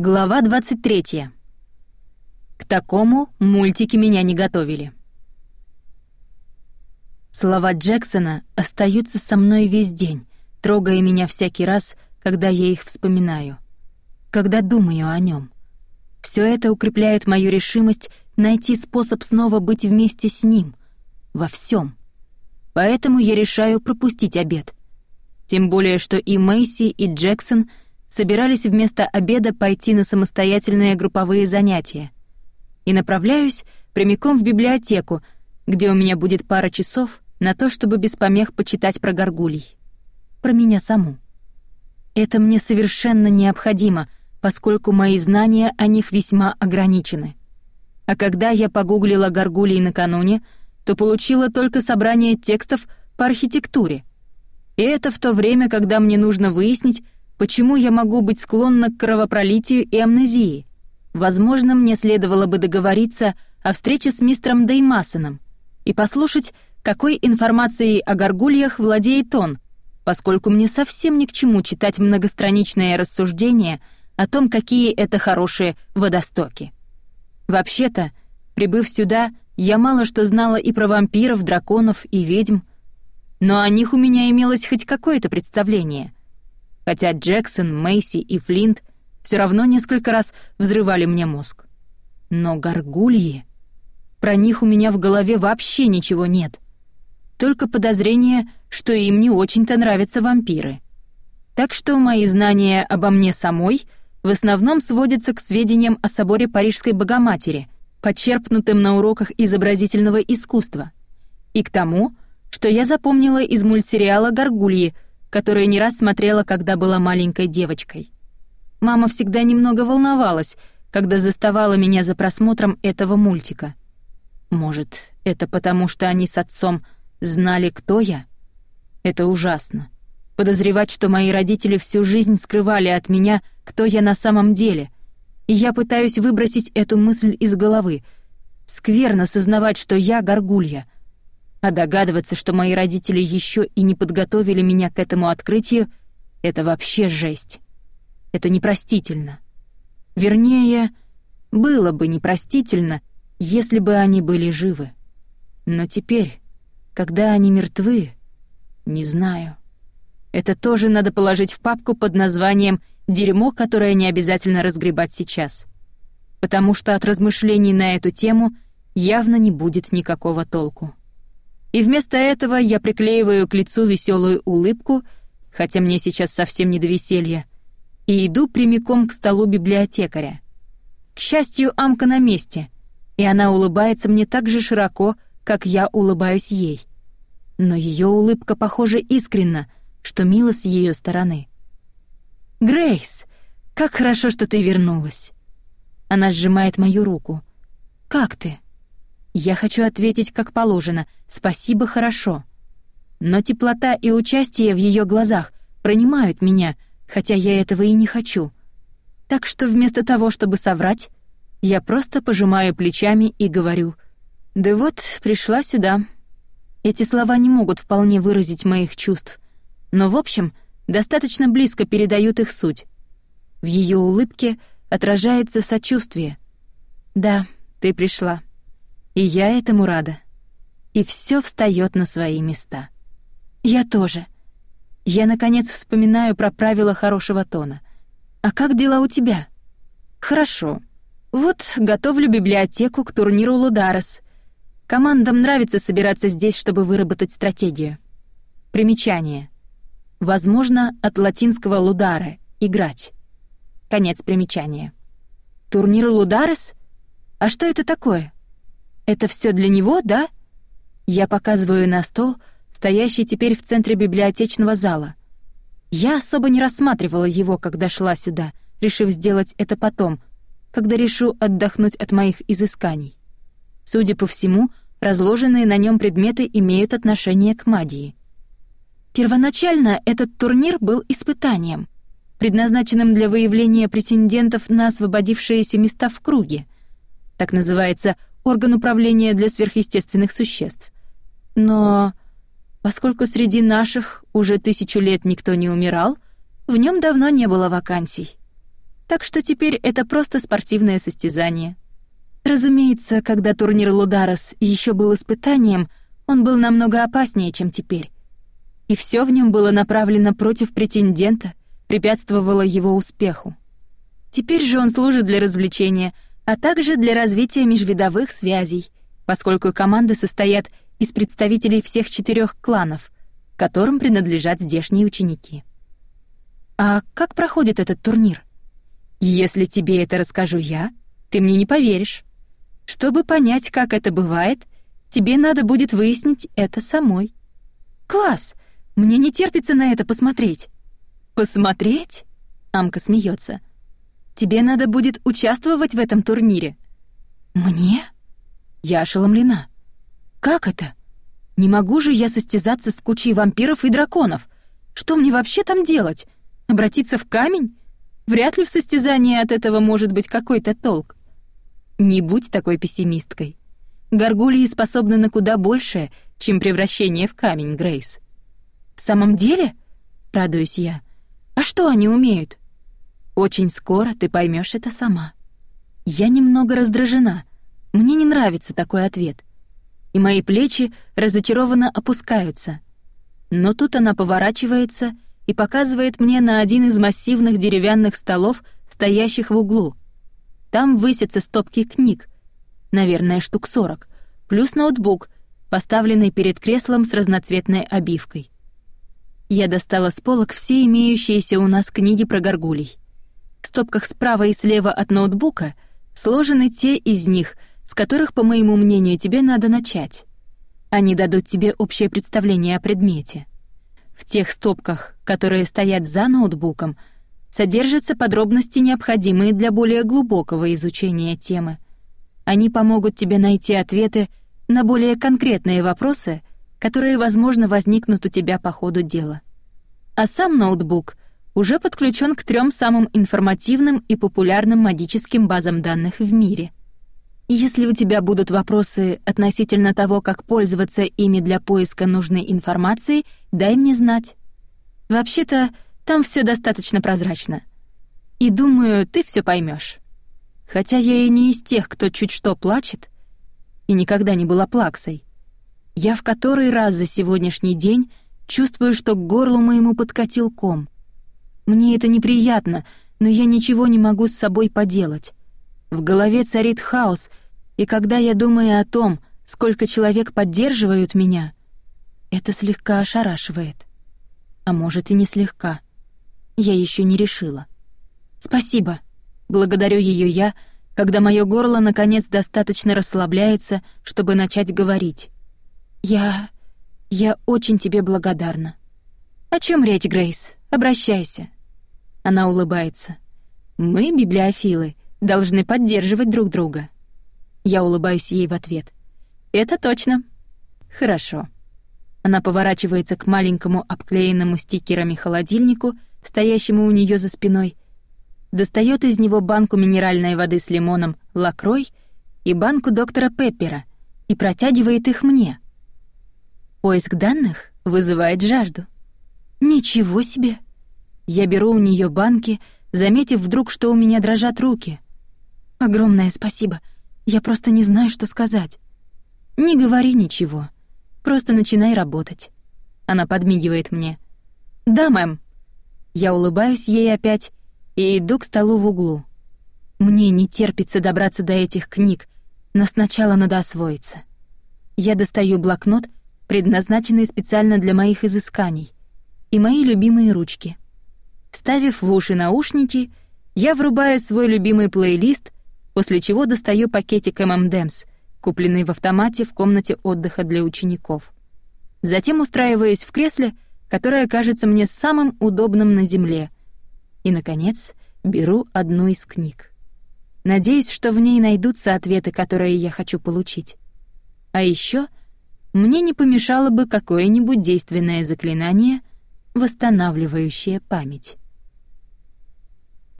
Глава 23. К такому мультики меня не готовили. Слова Джексона остаются со мной весь день, трогая меня всякий раз, когда я их вспоминаю, когда думаю о нем. Все это укрепляет мою решимость найти способ снова быть вместе с ним, во всем. Поэтому я решаю пропустить обед. Тем более, что и Мэйси, и Джексон — собирались вместо обеда пойти на самостоятельные групповые занятия. И направляюсь прямиком в библиотеку, где у меня будет пара часов на то, чтобы без помех почитать про горгулей. Про меня саму. Это мне совершенно необходимо, поскольку мои знания о них весьма ограничены. А когда я погуглила горгулей накануне, то получила только собрание текстов по архитектуре. И это в то время, когда мне нужно выяснить, Почему я могу быть склонна к кровопролитию и амнезии? Возможно, мне следовало бы договориться о встрече с мистером Деймасоном и послушать, какой информацией о горгульях владеет он, поскольку мне совсем ни к чему читать многостраничные рассуждения о том, какие это хорошие водостоки. Вообще-то, прибыв сюда, я мало что знала и про вампиров, драконов и ведьм, но о них у меня имелось хоть какое-то представление — хотя Джексон, Мейси и Флинт все равно несколько раз взрывали мне мозг. Но горгульи... Про них у меня в голове вообще ничего нет. Только подозрение, что им не очень-то нравятся вампиры. Так что мои знания обо мне самой в основном сводятся к сведениям о соборе Парижской Богоматери, почерпнутым на уроках изобразительного искусства, и к тому, что я запомнила из мультсериала «Горгульи», которое не раз смотрела, когда была маленькой девочкой. Мама всегда немного волновалась, когда заставала меня за просмотром этого мультика. Может, это потому, что они с отцом знали, кто я? Это ужасно. Подозревать, что мои родители всю жизнь скрывали от меня, кто я на самом деле. И я пытаюсь выбросить эту мысль из головы. Скверно сознавать, что я горгулья — а догадываться, что мои родители еще и не подготовили меня к этому открытию, это вообще жесть. Это непростительно. Вернее, было бы непростительно, если бы они были живы. Но теперь, когда они мертвы, не знаю. Это тоже надо положить в папку под названием «Дерьмо, которое не обязательно разгребать сейчас». Потому что от размышлений на эту тему явно не будет никакого толку. И вместо этого я приклеиваю к лицу веселую улыбку, хотя мне сейчас совсем не до веселья, и иду прямиком к столу библиотекаря. К счастью, Амка на месте, и она улыбается мне так же широко, как я улыбаюсь ей. Но ее улыбка, похоже, искренна, что мило с ее стороны. «Грейс, как хорошо, что ты вернулась!» Она сжимает мою руку. «Как ты?» Я хочу ответить как положено «спасибо, хорошо». Но теплота и участие в ее глазах пронимают меня, хотя я этого и не хочу. Так что вместо того, чтобы соврать, я просто пожимаю плечами и говорю «Да вот, пришла сюда». Эти слова не могут вполне выразить моих чувств, но, в общем, достаточно близко передают их суть. В ее улыбке отражается сочувствие. «Да, ты пришла». И я этому рада. И все встает на свои места. Я тоже. Я, наконец, вспоминаю про правила хорошего тона. А как дела у тебя? Хорошо. Вот готовлю библиотеку к турниру Лударес. Командам нравится собираться здесь, чтобы выработать стратегию. Примечание. Возможно, от латинского «лударе» — «играть». Конец примечания. Турнир Лударес? А что это такое? Это все для него, да? Я показываю на стол, стоящий теперь в центре библиотечного зала. Я особо не рассматривала его, когда шла сюда, решив сделать это потом, когда решу отдохнуть от моих изысканий. Судя по всему, разложенные на нем предметы имеют отношение к магии. Первоначально этот турнир был испытанием, предназначенным для выявления претендентов на освободившиеся места в круге. Так называется орган управления для сверхъестественных существ. Но поскольку среди наших уже тысячу лет никто не умирал, в нем давно не было вакансий. Так что теперь это просто спортивное состязание. Разумеется, когда турнир Лударос еще был испытанием, он был намного опаснее, чем теперь. И все в нем было направлено против претендента, препятствовало его успеху. Теперь же он служит для развлечения, а также для развития межвидовых связей, поскольку команды состоят из представителей всех четырех кланов, которым принадлежат здешние ученики. А как проходит этот турнир? Если тебе это расскажу я, ты мне не поверишь. Чтобы понять, как это бывает, тебе надо будет выяснить это самой. Класс! Мне не терпится на это посмотреть. Посмотреть? Амка смеется. Тебе надо будет участвовать в этом турнире. Мне? Я ошеломлена. Как это? Не могу же я состязаться с кучей вампиров и драконов. Что мне вообще там делать? Обратиться в камень? Вряд ли в состязании от этого может быть какой-то толк. Не будь такой пессимисткой. Горгулии способны на куда большее, чем превращение в камень, Грейс. В самом деле? Радуюсь я. А что они умеют? Очень скоро ты поймешь это сама. Я немного раздражена. Мне не нравится такой ответ. И мои плечи разочарованно опускаются. Но тут она поворачивается и показывает мне на один из массивных деревянных столов, стоящих в углу. Там высятся стопки книг, наверное, штук сорок, плюс ноутбук, поставленный перед креслом с разноцветной обивкой. Я достала с полок все имеющиеся у нас книги про горгулей. Стопках справа и слева от ноутбука сложены те из них, с которых, по моему мнению, тебе надо начать. Они дадут тебе общее представление о предмете. В тех стопках, которые стоят за ноутбуком, содержатся подробности, необходимые для более глубокого изучения темы. Они помогут тебе найти ответы на более конкретные вопросы, которые, возможно, возникнут у тебя по ходу дела. А сам ноутбук уже подключен к трем самым информативным и популярным магическим базам данных в мире. Если у тебя будут вопросы относительно того, как пользоваться ими для поиска нужной информации, дай мне знать. Вообще-то, там все достаточно прозрачно. И думаю, ты все поймешь. Хотя я и не из тех, кто чуть что плачет, и никогда не была плаксой. Я в который раз за сегодняшний день чувствую, что к горлу моему подкатил ком — мне это неприятно, но я ничего не могу с собой поделать. В голове царит хаос, и когда я думаю о том, сколько человек поддерживают меня, это слегка ошарашивает. А может и не слегка. Я еще не решила. Спасибо. Благодарю ее я, когда мое горло наконец достаточно расслабляется, чтобы начать говорить. Я... я очень тебе благодарна. О чем речь, Грейс? Обращайся. Она улыбается. Мы, библиофилы, должны поддерживать друг друга. Я улыбаюсь ей в ответ. Это точно. Хорошо. Она поворачивается к маленькому обклеенному стикерами холодильнику, стоящему у нее за спиной, достает из него банку минеральной воды с лимоном «Лакрой» и банку доктора Пеппера и протягивает их мне. Поиск данных вызывает жажду. Ничего себе! Я беру у нее банки, заметив вдруг, что у меня дрожат руки. Огромное спасибо. Я просто не знаю, что сказать. Не говори ничего. Просто начинай работать. Она подмигивает мне. Да, мэм. Я улыбаюсь ей опять и иду к столу в углу. Мне не терпится добраться до этих книг, но сначала надо освоиться. Я достаю блокнот, предназначенный специально для моих изысканий, и мои любимые ручки — Вставив в уши наушники, я врубаю свой любимый плейлист, после чего достаю пакетик M&M's, купленный в автомате в комнате отдыха для учеников. Затем устраиваюсь в кресле, которое кажется мне самым удобным на земле. И, наконец, беру одну из книг. Надеюсь, что в ней найдутся ответы, которые я хочу получить. А еще мне не помешало бы какое-нибудь действенное заклинание, восстанавливающее память.